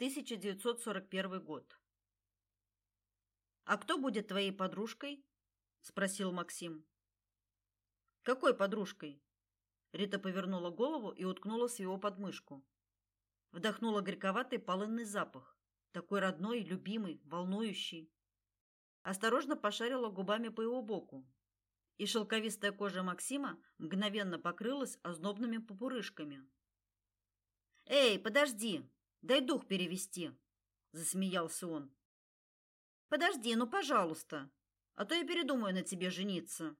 1941 год. А кто будет твоей подружкой? спросил Максим. Какой подружкой? Рита повернула голову и уткнулась в его подмышку. Вдохнула горьковатый полынный запах, такой родной, любимый, волнующий. Осторожно пошарила губами по его боку, и шелковистая кожа Максима мгновенно покрылась ознобными пупырышками. Эй, подожди, дай дух перевести, засмеялся он. Подожди, ну, пожалуйста, а то я передумаю на тебе жениться.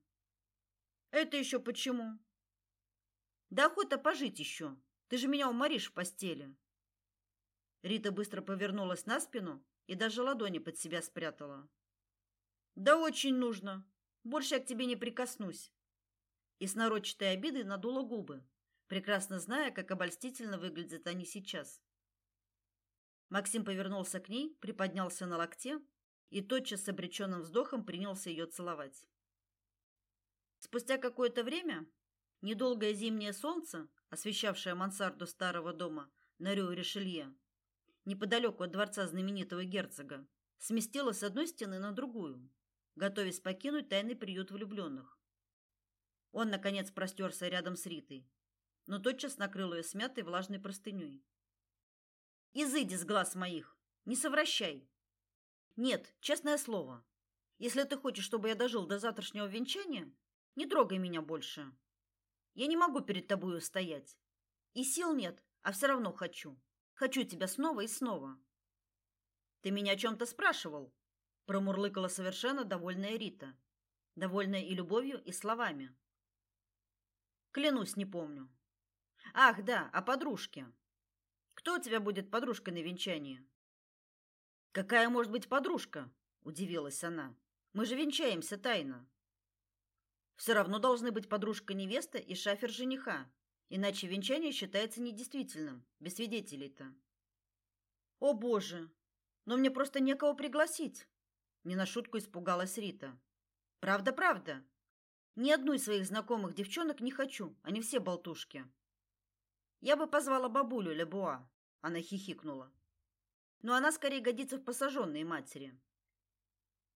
Это еще почему? Да охота пожить еще. Ты же меня уморишь в постели. Рита быстро повернулась на спину и даже ладони под себя спрятала. Да очень нужно. Больше я к тебе не прикоснусь. И с нарочитой обидой надула губы, прекрасно зная, как обольстительно выглядят они сейчас. Максим повернулся к ней, приподнялся на локте и тотчас с обреченным вздохом принялся ее целовать. Спустя какое-то время недолгое зимнее солнце, освещавшее мансарду старого дома на Рю-Ришелье, неподалеку от дворца знаменитого герцога, сместилось с одной стены на другую, готовясь покинуть тайный приют влюбленных. Он наконец простерся рядом с Ритой, но тотчас накрыл ее смятой влажной простыней. Изыди с глаз моих, не совращай. Нет, честное слово. Если ты хочешь, чтобы я дожил до завтрашнего венчания, не трогай меня больше. Я не могу перед тобой устоять. И сил нет, а все равно хочу. Хочу тебя снова и снова. Ты меня о чем то спрашивал? промурлыкала совершенно довольная Рита, довольная и любовью, и словами. Клянусь, не помню. Ах, да, о подружке. Кто у тебя будет подружкой на венчании? Какая может быть подружка? удивилась она. Мы же венчаемся тайно. Все равно должны быть подружка невесты и шафер жениха, иначе венчание считается недействительным, без свидетелей-то. О, боже. Но мне просто некого пригласить. Не на шутку испугалась Рита. Правда, правда. Ни одну из своих знакомых девчонок не хочу, они все болтушки. Я бы позвала бабулю Лебуа, она хихикнула. Но она скорее годится в посаженные матери.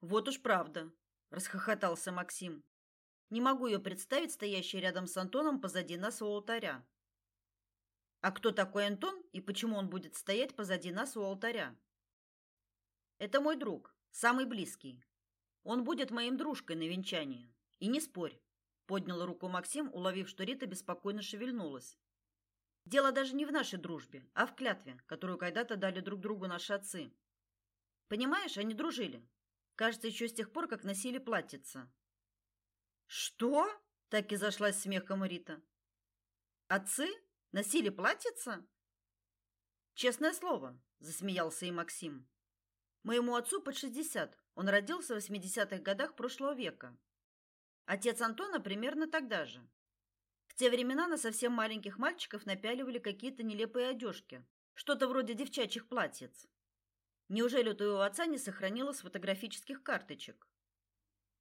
Вот уж правда, расхохотался Максим. Не могу ее представить стоящей рядом с Антоном позади нас у алтаря. А кто такой Антон и почему он будет стоять позади нас у алтаря? Это мой друг, Самый близкий. Он будет моим дружкой на венчании. И не спорь, поднял руку Максим, уловив, что Рита беспокойно шевельнулась. Дело даже не в нашей дружбе, а в клятве, которую когда-то дали друг другу наши отцы. Понимаешь, они дружили. Кажется, еще с тех пор, как носили платьица. Что? Так и зашлась смехом Рита. Отцы носили платьица? Честное слово, засмеялся и Максим. Моему отцу под 60. Он родился в 80-х годах прошлого века. Отец Антона примерно тогда же. В те времена на совсем маленьких мальчиков напяливали какие-то нелепые одежки, что-то вроде девчачьих платьиц. Неужели у твоего отца не сохранилось фотографических карточек?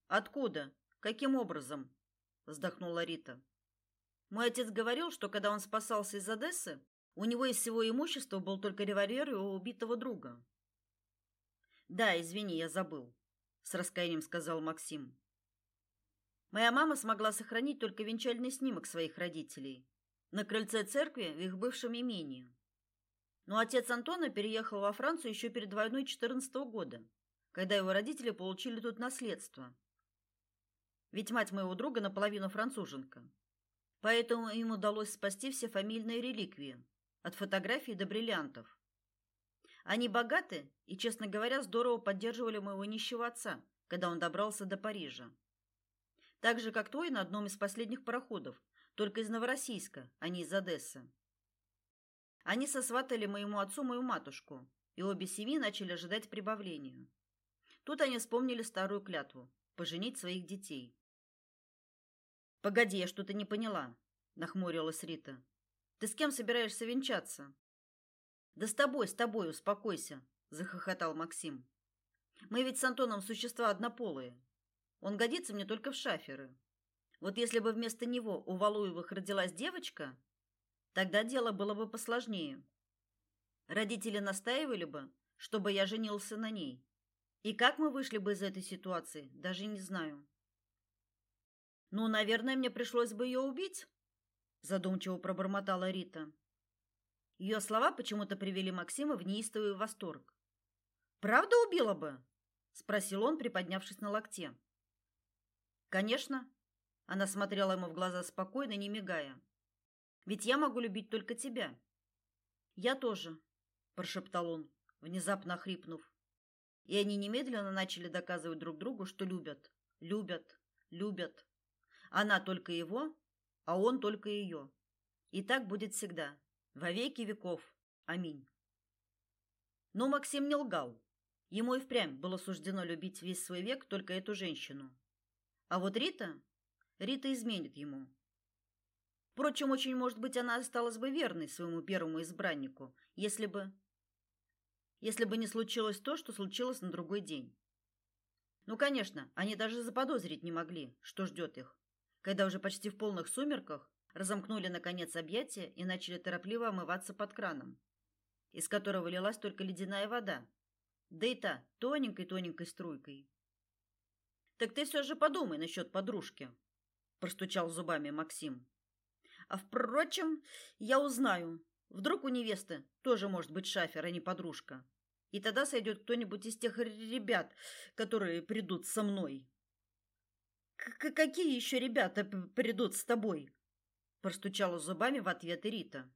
Откуда? Каким образом? вздохнула Рита. Мой отец говорил, что когда он спасался из Одессы, у него из всего имущества был только револьвер его убитого друга. Да, извини, я забыл, с раскаянием сказал Максим. Моя мама смогла сохранить только венчальный снимок своих родителей на крыльце церкви в их бывшем имении. Но отец Антона переехал во Францию еще перед войной 14 -го года, когда его родители получили тут наследство. Ведь мать моего друга наполовину француженка. Поэтому им удалось спасти все фамильные реликвии, от фотографий до бриллиантов. Они богаты и, честно говоря, здорово поддерживали моего нищего отца, когда он добрался до Парижа. Так же, как твой на одном из последних пароходов, только из Новороссийска, а не из Одессы. Они сосватали моему отцу мою матушку, и обе семьи начали ожидать прибавления. Тут они вспомнили старую клятву поженить своих детей. Погоди, я что-то не поняла, нахмурилась Рита. Ты с кем собираешься венчаться? Да с тобой, с тобой, успокойся, захохотал Максим. Мы ведь с Антоном существа однополые. Он годится мне только в шаферы. Вот если бы вместо него у Валуевых родилась девочка, тогда дело было бы посложнее. Родители настаивали бы, чтобы я женился на ней. И как мы вышли бы из этой ситуации, даже не знаю. Ну, наверное, мне пришлось бы ее убить, задумчиво пробормотала Рита. Ее слова почему-то привели Максима в неистовый восторг. Правда убила бы? спросил он, приподнявшись на локте. Конечно, она смотрела ему в глаза спокойно, не мигая. Ведь я могу любить только тебя. Я тоже, прошептал он, внезапно хрипнув. И они немедленно начали доказывать друг другу, что любят, любят, любят. Она только его, а он только ее. И так будет всегда, во веки веков. Аминь. Но Максим не лгал. Ему и впрямь было суждено любить весь свой век только эту женщину. А вот Рита, Рита изменит ему. Впрочем, очень может быть, она осталась бы верной своему первому избраннику, если бы если бы не случилось то, что случилось на другой день. Ну, конечно, они даже заподозрить не могли, что ждет их, когда уже почти в полных сумерках разомкнули наконец объятия и начали торопливо омываться под краном, из которого лилась только ледяная вода, да и та тоненькой-тоненькой струйкой. Так ты все же подумай насчет подружки, простучал зубами Максим. А впрочем, я узнаю. Вдруг у невесты тоже может быть шафер, а не подружка. И тогда сойдет кто-нибудь из тех ребят, которые придут со мной. К какие еще ребята придут с тобой? Простучала зубами в ответ Рита.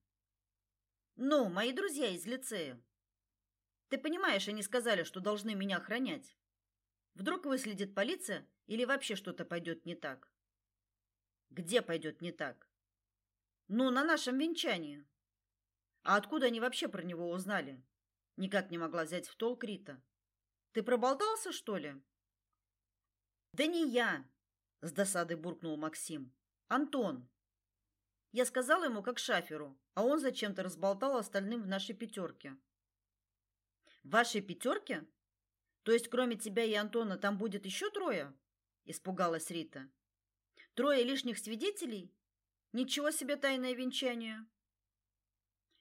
Ну, мои друзья из лицея. Ты понимаешь, они сказали, что должны меня охранять. Вдруг выследит полиция или вообще что-то пойдет не так? Где пойдет не так? Ну, на нашем венчании. А откуда они вообще про него узнали? Никак не могла взять в толк Рита. Ты проболтался, что ли? Да не я, с досадой буркнул Максим. Антон. Я сказал ему как шаферу, а он зачем-то разболтал остальным в нашей пятерке. В вашей пятерке? То есть кроме тебя и Антона там будет еще трое? испугалась Рита. Трое лишних свидетелей? Ничего себе тайное венчание.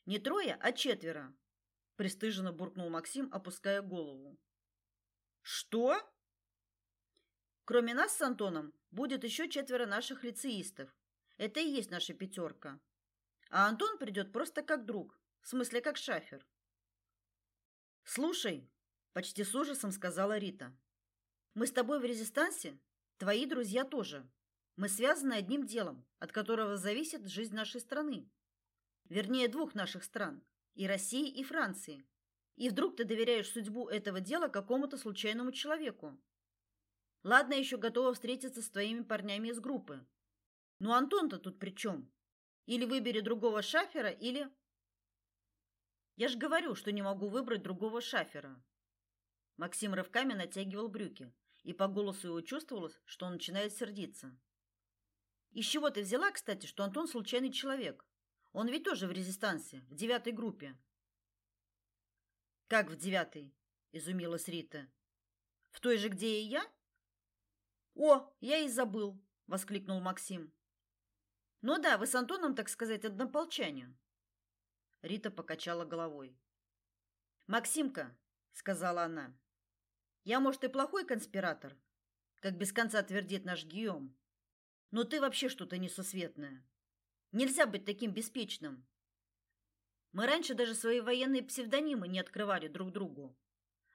Не трое, а четверо, пристыженно буркнул Максим, опуская голову. Что? Кроме нас с Антоном будет еще четверо наших лицеистов. Это и есть наша пятерка. А Антон придет просто как друг, в смысле как шафер. Слушай, почти с ужасом сказала Рита. Мы с тобой в резистансе, твои друзья тоже. Мы связаны одним делом, от которого зависит жизнь нашей страны. Вернее, двух наших стран и России, и Франции. И вдруг ты доверяешь судьбу этого дела какому-то случайному человеку. Ладно, еще готова встретиться с твоими парнями из группы. Но Антон-то тут при чем? Или выбери другого шафера, или... Я ж говорю, что не могу выбрать другого шафера. Максим рывками натягивал брюки, и по голосу его чувствовалось, что он начинает сердиться. Из чего ты взяла, кстати, что Антон случайный человек? Он ведь тоже в резистансе, в девятой группе. Как в девятой? изумилась Рита. В той же, где и я? О, я и забыл, воскликнул Максим. Ну да, вы с Антоном, так сказать, однополчане. Рита покачала головой. Максимка, сказала она. Я, может, и плохой конспиратор, как без конца твердит наш Гийом. Но ты вообще что-то несусветное. Нельзя быть таким беспечным. Мы раньше даже свои военные псевдонимы не открывали друг другу.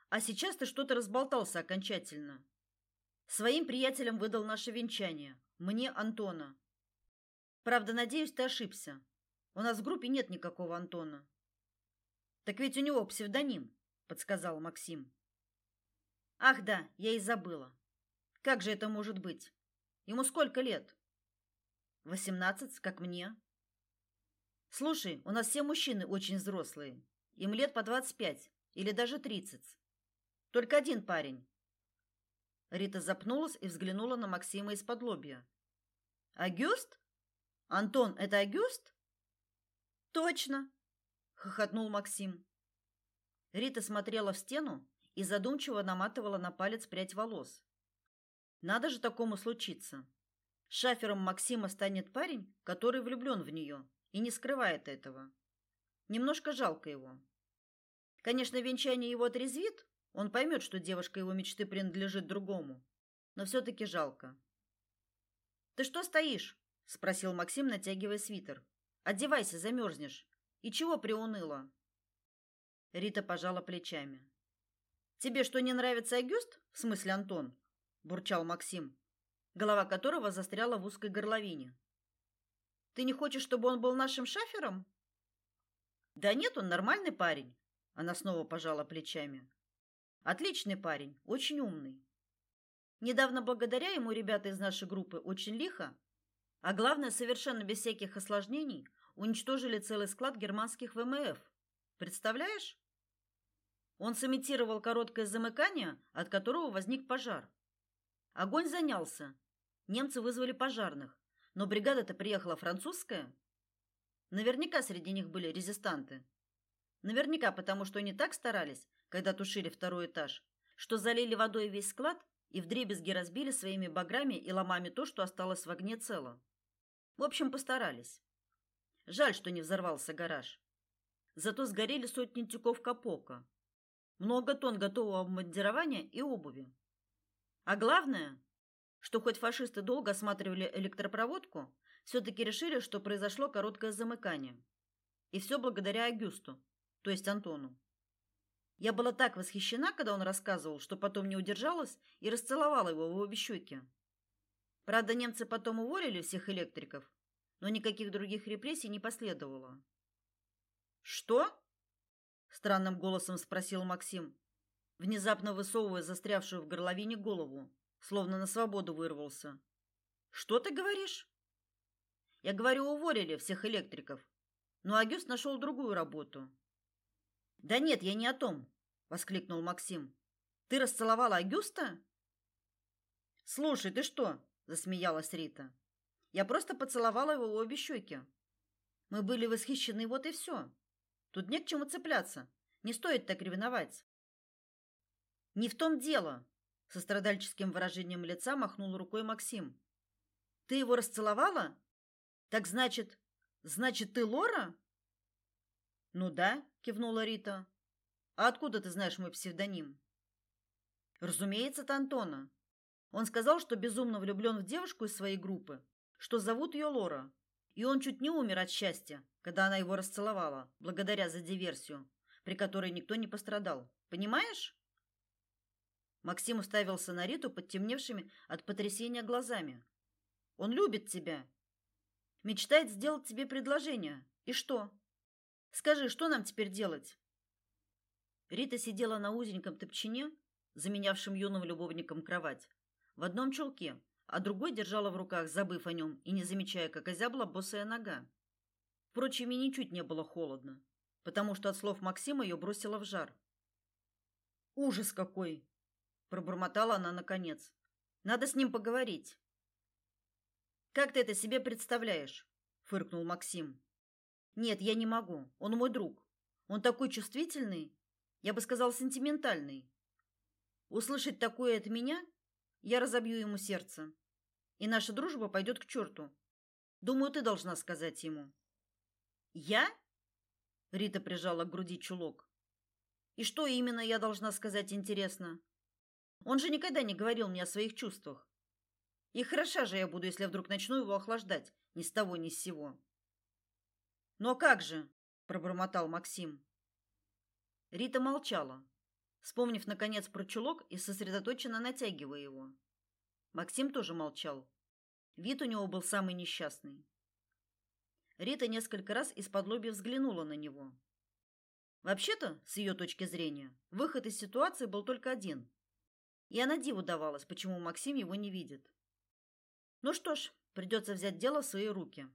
А сейчас ты что-то разболтался окончательно. Своим приятелям выдал наше венчание, мне Антона. Правда, надеюсь, ты ошибся. У нас в группе нет никакого Антона. Так ведь у него псевдоним, подсказал Максим. Ах, да, я и забыла. Как же это может быть? Ему сколько лет? Восемнадцать, как мне. Слушай, у нас все мужчины очень взрослые. Им лет по двадцать пять или даже тридцать. Только один парень. Рита запнулась и взглянула на Максима из-под лобья. Агюст? Антон, это Агюст? Точно, хохотнул Максим. Рита смотрела в стену и задумчиво наматывала на палец прядь волос. Надо же такому случиться. Шафером Максима станет парень, который влюблен в нее и не скрывает этого. Немножко жалко его. Конечно, венчание его отрезвит, он поймет, что девушка его мечты принадлежит другому, но все таки жалко. Ты что стоишь? спросил Максим, натягивая свитер. Одевайся, замерзнешь. И чего приуныла? Рита пожала плечами. Тебе что, не нравится Агюст? В смысле Антон? бурчал Максим, голова которого застряла в узкой горловине. Ты не хочешь, чтобы он был нашим шафером? Да нет, он нормальный парень. Она снова пожала плечами. Отличный парень, очень умный. Недавно благодаря ему ребята из нашей группы очень лихо, а главное, совершенно без всяких осложнений, уничтожили целый склад германских ВМФ. Представляешь? Он сымитировал короткое замыкание, от которого возник пожар. Огонь занялся. Немцы вызвали пожарных, но бригада-то приехала французская. Наверняка среди них были резистанты. Наверняка потому, что они так старались, когда тушили второй этаж, что залили водой весь склад и вдребезги разбили своими баграми и ломами то, что осталось в огне цело. В общем, постарались. Жаль, что не взорвался гараж. Зато сгорели сотни тюков капока, много тонн готового обмундирования и обуви. А главное, что хоть фашисты долго осматривали электропроводку, все-таки решили, что произошло короткое замыкание. И все благодаря Агюсту, то есть Антону. Я была так восхищена, когда он рассказывал, что потом не удержалась и расцеловала его в обе щеки. Правда, немцы потом уволили всех электриков, но никаких других репрессий не последовало. Что? Странным голосом спросил Максим, внезапно высовывая застрявшую в горловине голову, словно на свободу вырвался. Что ты говоришь? Я говорю, уволили всех электриков. Но Агюст нашел другую работу. Да нет, я не о том, воскликнул Максим. Ты расцеловала Агюста? Слушай, ты что? засмеялась Рита. Я просто поцеловала его в обе щеки. Мы были восхищены, вот и все. Тут не к чему цепляться. Не стоит так ревновать. Не в том дело, со страдальческим выражением лица махнул рукой Максим. Ты его расцеловала? Так значит, значит, ты Лора? Ну да, кивнула Рита. А откуда ты знаешь мой псевдоним? Разумеется, это Антона. Он сказал, что безумно влюблен в девушку из своей группы, что зовут ее Лора. И он чуть не умер от счастья, когда она его расцеловала, благодаря за диверсию, при которой никто не пострадал. Понимаешь? Максим уставился на Риту подтемневшими от потрясения глазами. Он любит тебя. Мечтает сделать тебе предложение. И что? Скажи, что нам теперь делать? Рита сидела на узеньком топчине, заменявшем юным любовником кровать, в одном чулке, а другой держала в руках, забыв о нем и не замечая, как озябла босая нога. Впрочем, ей ничуть не было холодно, потому что от слов Максима ее бросило в жар. Ужас какой, пробормотала она наконец. Надо с ним поговорить. Как ты это себе представляешь? фыркнул Максим. Нет, я не могу. Он мой друг. Он такой чувствительный, я бы сказал, сентиментальный. Услышать такое от меня, я разобью ему сердце, и наша дружба пойдет к черту. Думаю, ты должна сказать ему. Я? Рита прижала к груди чулок. И что именно я должна сказать, интересно? Он же никогда не говорил мне о своих чувствах. И хороша же я буду, если вдруг начну его охлаждать ни с того ни с сего. Но как же, пробормотал Максим. Рита молчала, вспомнив наконец про чулок и сосредоточенно натягивая его. Максим тоже молчал. Вид у него был самый несчастный. Рита несколько раз из-под лобья взглянула на него. Вообще-то, с ее точки зрения, выход из ситуации был только один. И она диву давалась, почему Максим его не видит. Ну что ж, придется взять дело в свои руки.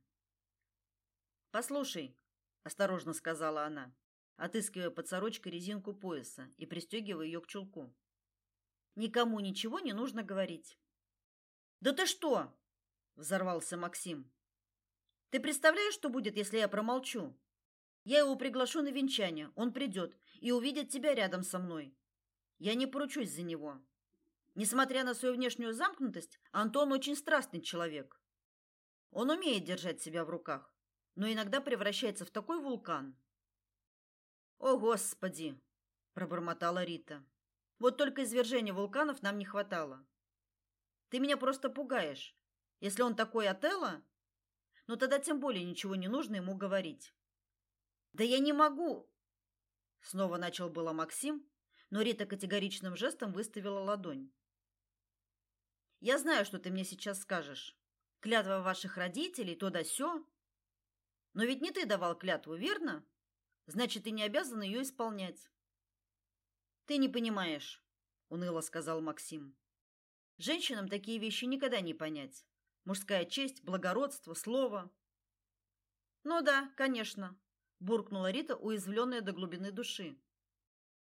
Послушай, осторожно сказала она, отыскивая под сорочкой резинку пояса и пристегивая ее к чулку. Никому ничего не нужно говорить. Да ты что? взорвался Максим. Ты представляешь, что будет, если я промолчу? Я его приглашу на венчание, он придет и увидит тебя рядом со мной. Я не поручусь за него. Несмотря на свою внешнюю замкнутость, Антон очень страстный человек. Он умеет держать себя в руках, но иногда превращается в такой вулкан. О, господи, пробормотала Рита. Вот только извержения вулканов нам не хватало. Ты меня просто пугаешь. Если он такой Отелло, ну тогда тем более ничего не нужно ему говорить. Да я не могу, снова начал было Максим, но Рита категоричным жестом выставила ладонь. Я знаю, что ты мне сейчас скажешь. Клятва ваших родителей, то да сё. Но ведь не ты давал клятву, верно? Значит, ты не обязан ее исполнять. Ты не понимаешь, уныло сказал Максим. Женщинам такие вещи никогда не понять. Мужская честь, благородство, слово. Ну да, конечно, буркнула Рита, уязвленная до глубины души.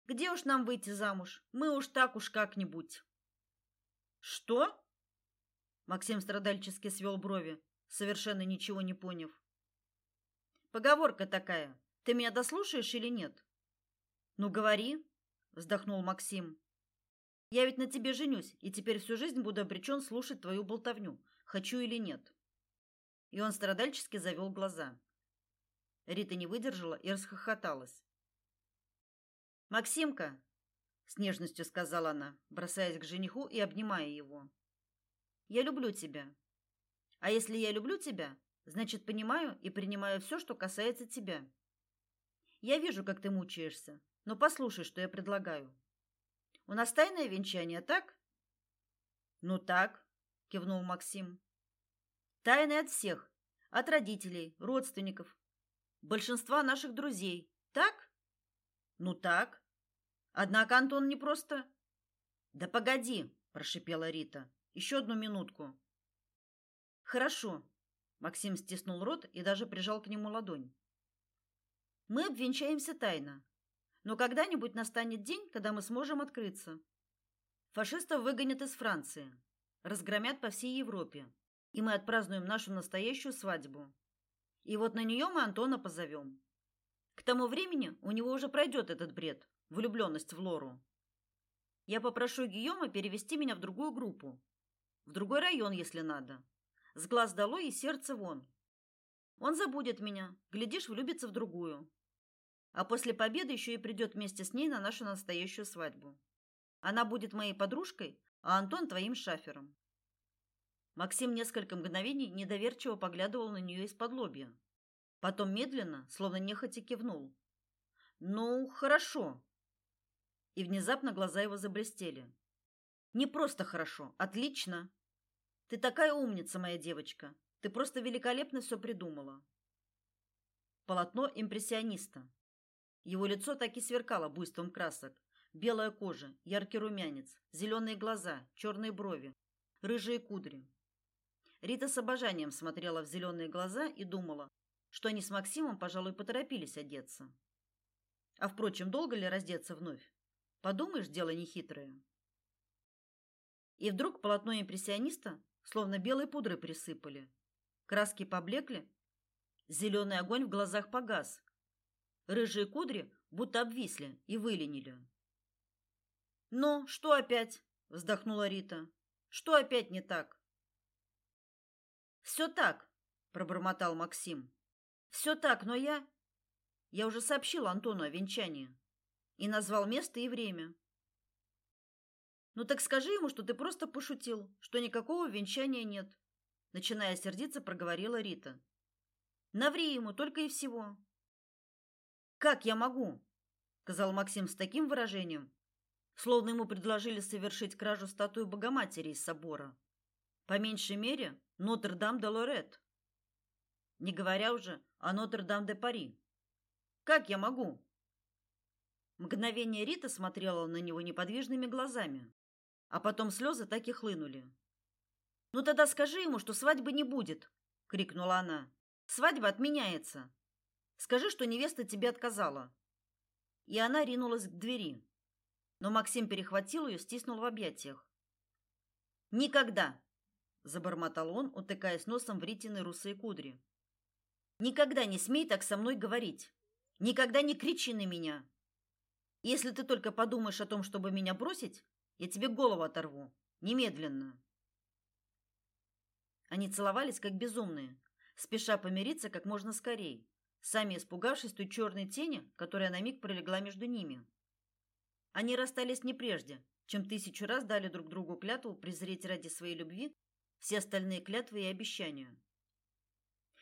Где уж нам выйти замуж? Мы уж так уж как-нибудь. Что? Максим страдальчески свел брови, совершенно ничего не поняв. Поговорка такая. Ты меня дослушаешь или нет? Ну говори, вздохнул Максим. Я ведь на тебе женюсь, и теперь всю жизнь буду обречен слушать твою болтовню, хочу или нет. И он страдальчески завел глаза. Рита не выдержала и расхохоталась. Максимка, с нежностью сказала она, бросаясь к жениху и обнимая его. Я люблю тебя. А если я люблю тебя, значит, понимаю и принимаю все, что касается тебя. Я вижу, как ты мучаешься, но послушай, что я предлагаю. У нас тайное венчание, так? Ну так, кивнул Максим. Тайное от всех, от родителей, родственников, большинства наших друзей. Так? Ну так. Однако Антон не просто Да погоди, прошипела Рита. Еще одну минутку. Хорошо. Максим стиснул рот и даже прижал к нему ладонь. Мы обвенчаемся тайно. Но когда-нибудь настанет день, когда мы сможем открыться. Фашистов выгонят из Франции, разгромят по всей Европе, и мы отпразднуем нашу настоящую свадьбу. И вот на нее мы Антона позовем. К тому времени у него уже пройдет этот бред, влюбленность в Лору. Я попрошу Гийома перевести меня в другую группу, в другой район, если надо. С глаз долой и сердце вон. Он забудет меня, глядишь, влюбится в другую. А после победы еще и придет вместе с ней на нашу настоящую свадьбу. Она будет моей подружкой, а Антон твоим шафером. Максим несколько мгновений недоверчиво поглядывал на нее из-под лобья. Потом медленно, словно нехотя кивнул. Ну, хорошо. И внезапно глаза его заблестели. Не просто хорошо, отлично. Ты такая умница, моя девочка. Ты просто великолепно все придумала. Полотно импрессиониста. Его лицо так и сверкало буйством красок. Белая кожа, яркий румянец, зеленые глаза, черные брови, рыжие кудри. Рита с обожанием смотрела в зеленые глаза и думала, что они с Максимом, пожалуй, поторопились одеться. А впрочем, долго ли раздеться вновь? Подумаешь, дело нехитрое. И вдруг полотно импрессиониста словно белой пудрой присыпали. Краски поблекли, зеленый огонь в глазах погас. Рыжие кудри будто обвисли и выленили. «Ну, что опять?» – вздохнула Рита. «Что опять не так?» «Все так», – пробормотал Максим. Все так, но я я уже сообщил Антону о венчании и назвал место и время. Ну так скажи ему, что ты просто пошутил, что никакого венчания нет, начиная сердиться, проговорила Рита. Наври ему только и всего. Как я могу? сказал Максим с таким выражением, словно ему предложили совершить кражу статуи Богоматери из собора. По меньшей мере, Нотр-Дам-де-Лорет не говоря уже о Нотр-Дам-де-Пари. Как я могу? Мгновение Рита смотрела на него неподвижными глазами, а потом слезы так и хлынули. Ну тогда скажи ему, что свадьбы не будет, крикнула она. Свадьба отменяется. Скажи, что невеста тебе отказала. И она ринулась к двери. Но Максим перехватил ее, стиснул в объятиях. Никогда, забормотал он, утыкаясь носом в Ритины русые кудри. Никогда не смей так со мной говорить. Никогда не кричи на меня. Если ты только подумаешь о том, чтобы меня бросить, я тебе голову оторву. Немедленно. Они целовались как безумные, спеша помириться как можно скорее, сами испугавшись той черной тени, которая на миг пролегла между ними. Они расстались не прежде, чем тысячу раз дали друг другу клятву презреть ради своей любви все остальные клятвы и обещания.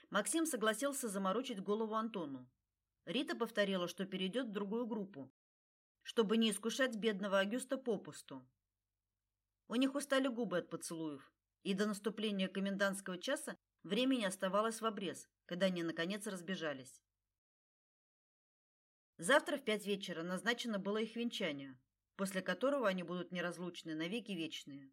Максим согласился заморочить голову Антону. Рита повторила, что перейдет в другую группу, чтобы не искушать бедного Агюста попусту. У них устали губы от поцелуев, и до наступления комендантского часа времени оставалось в обрез, когда они наконец разбежались. Завтра в пять вечера назначено было их венчание, после которого они будут неразлучны навеки вечные.